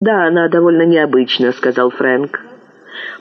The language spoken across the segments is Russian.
«Да, она довольно необычна», — сказал Фрэнк.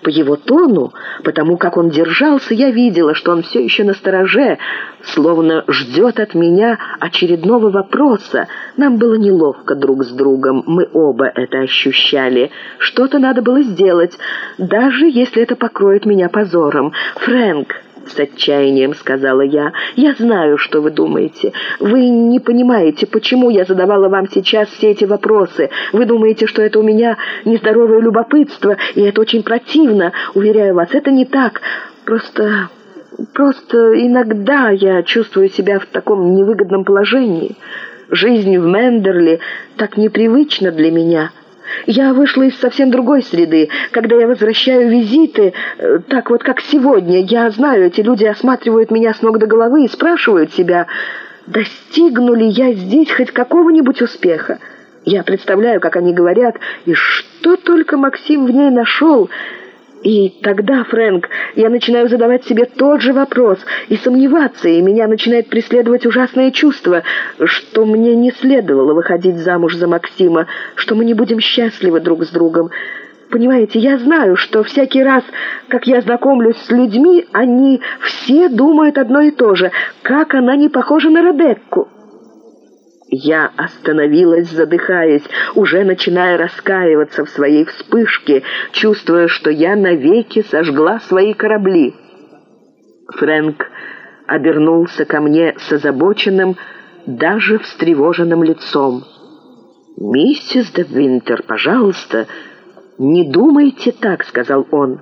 По его тону, потому как он держался, я видела, что он все еще на стороже, словно ждет от меня очередного вопроса. Нам было неловко друг с другом, мы оба это ощущали. Что-то надо было сделать, даже если это покроет меня позором. «Фрэнк», с отчаянием сказала я. «Я знаю, что вы думаете. Вы не понимаете, почему я задавала вам сейчас все эти вопросы. Вы думаете, что это у меня нездоровое любопытство, и это очень противно. Уверяю вас, это не так. Просто... просто иногда я чувствую себя в таком невыгодном положении. Жизнь в Мендерли так непривычна для меня». Я вышла из совсем другой среды. Когда я возвращаю визиты, э, так вот как сегодня, я знаю, эти люди осматривают меня с ног до головы и спрашивают себя, достигну ли я здесь хоть какого-нибудь успеха. Я представляю, как они говорят, и что только Максим в ней нашел — и тогда, Фрэнк, я начинаю задавать себе тот же вопрос и сомневаться, и меня начинает преследовать ужасное чувство, что мне не следовало выходить замуж за Максима, что мы не будем счастливы друг с другом. Понимаете, я знаю, что всякий раз, как я знакомлюсь с людьми, они все думают одно и то же, как она не похожа на Ребекку. Я остановилась, задыхаясь, уже начиная раскаиваться в своей вспышке, чувствуя, что я навеки сожгла свои корабли. Фрэнк обернулся ко мне с озабоченным, даже встревоженным лицом. «Миссис де Винтер, пожалуйста, не думайте так», — сказал он.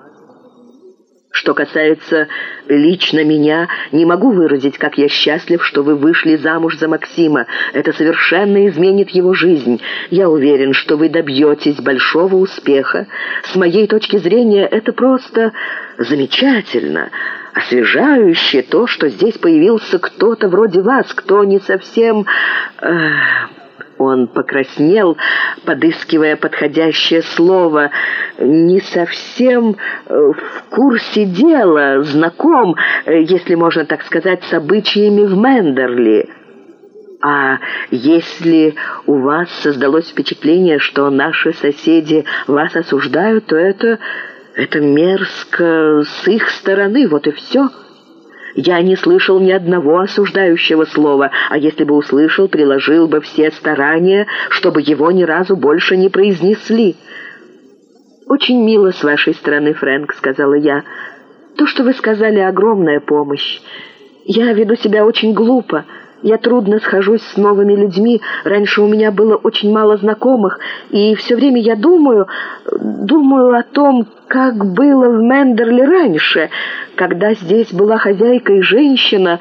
Что касается лично меня, не могу выразить, как я счастлив, что вы вышли замуж за Максима. Это совершенно изменит его жизнь. Я уверен, что вы добьетесь большого успеха. С моей точки зрения, это просто замечательно, освежающе то, что здесь появился кто-то вроде вас, кто не совсем... Э, он покраснел, подыскивая подходящее слово. «Не совсем э, в курсе дела, знаком, э, если можно так сказать, с обычаями в Мендерли». А если у вас создалось впечатление, что наши соседи вас осуждают, то это... это мерзко с их стороны, вот и все». Я не слышал ни одного осуждающего слова, а если бы услышал, приложил бы все старания, чтобы его ни разу больше не произнесли. «Очень мило с вашей стороны, Фрэнк», — сказала я. «То, что вы сказали, огромная помощь. Я веду себя очень глупо». Я трудно схожусь с новыми людьми. Раньше у меня было очень мало знакомых, и все время я думаю, думаю о том, как было в Мендерле раньше, когда здесь была хозяйка и женщина,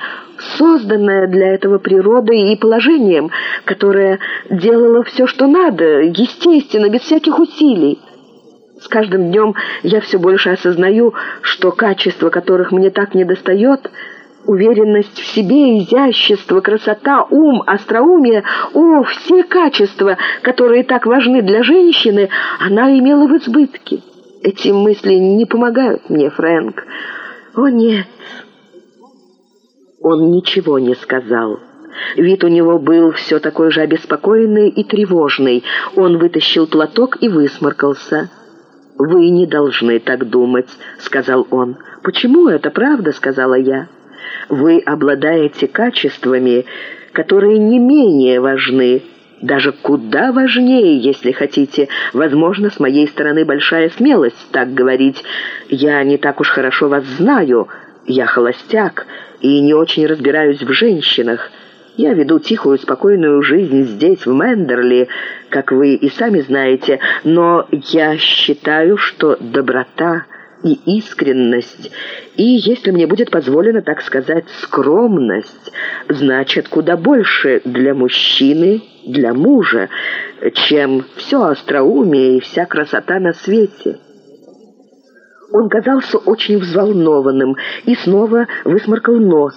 созданная для этого природой и положением, которая делала все, что надо, естественно, без всяких усилий. С каждым днем я все больше осознаю, что качества, которых мне так недостает – Уверенность в себе, изящество, красота, ум, остроумие — о, все качества, которые так важны для женщины, она имела в избытке. Эти мысли не помогают мне, Фрэнк. О, нет. Он ничего не сказал. Вид у него был все такой же обеспокоенный и тревожный. Он вытащил платок и высморкался. «Вы не должны так думать», — сказал он. «Почему это правда?» — сказала я. Вы обладаете качествами, которые не менее важны, даже куда важнее, если хотите. Возможно, с моей стороны большая смелость так говорить. Я не так уж хорошо вас знаю, я холостяк и не очень разбираюсь в женщинах. Я веду тихую, спокойную жизнь здесь, в Мендерли, как вы и сами знаете, но я считаю, что доброта и искренность, и, если мне будет позволено так сказать, скромность, значит куда больше для мужчины, для мужа, чем все остроумие и вся красота на свете. Он казался очень взволнованным и снова высморкал нос.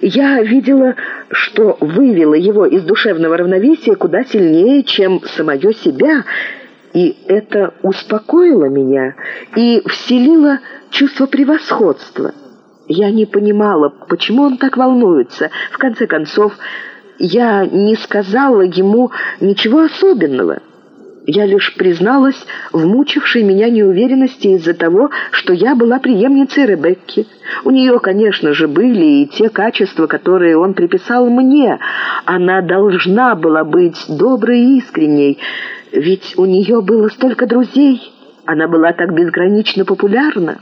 Я видела, что вывело его из душевного равновесия куда сильнее, чем самое себя, и это успокоило меня и вселило чувство превосходства. Я не понимала, почему он так волнуется. В конце концов, я не сказала ему ничего особенного. Я лишь призналась в мучившей меня неуверенности из-за того, что я была преемницей Ребекки. У нее, конечно же, были и те качества, которые он приписал мне. Она должна была быть доброй и искренней, ведь у нее было столько друзей. Она была так безгранично популярна.